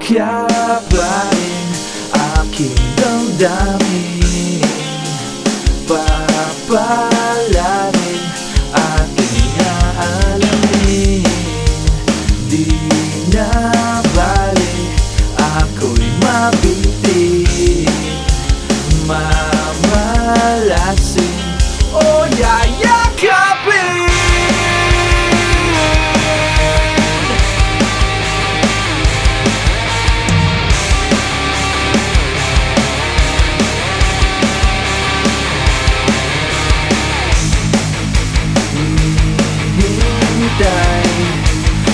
Kakapain aking damdamin. Papain time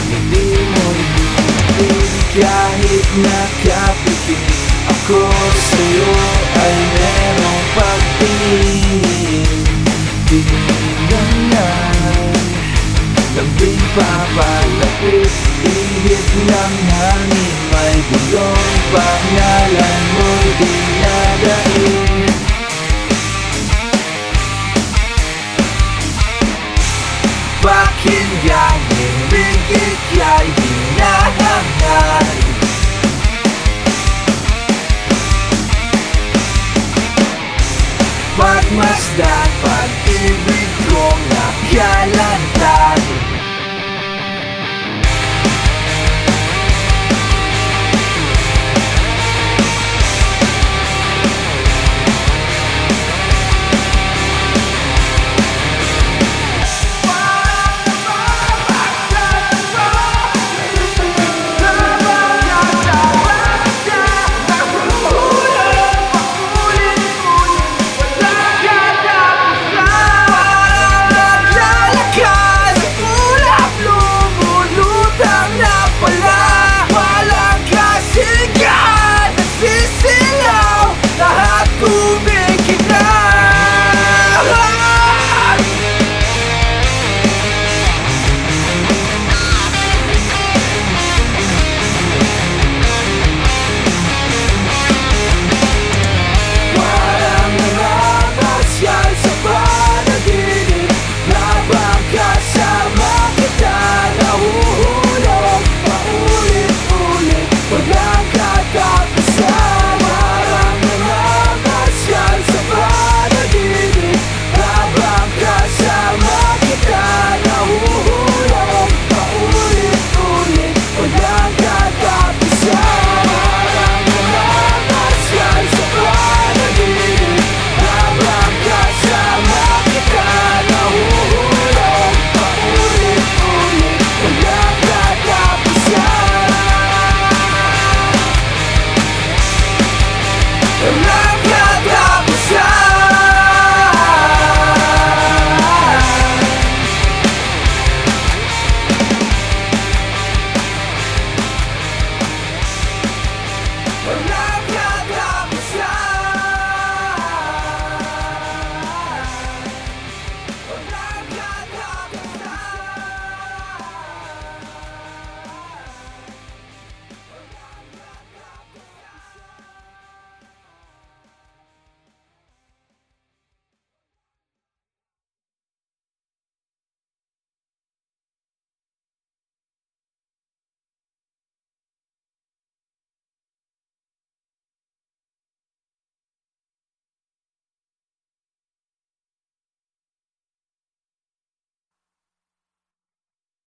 Hindi mo ibigin kahit nakapikit Ako sa'yo ay merong pagtingin Tingnan na Labing papalapit Ihip ng hangin May gulong pangalan mo'y dinadain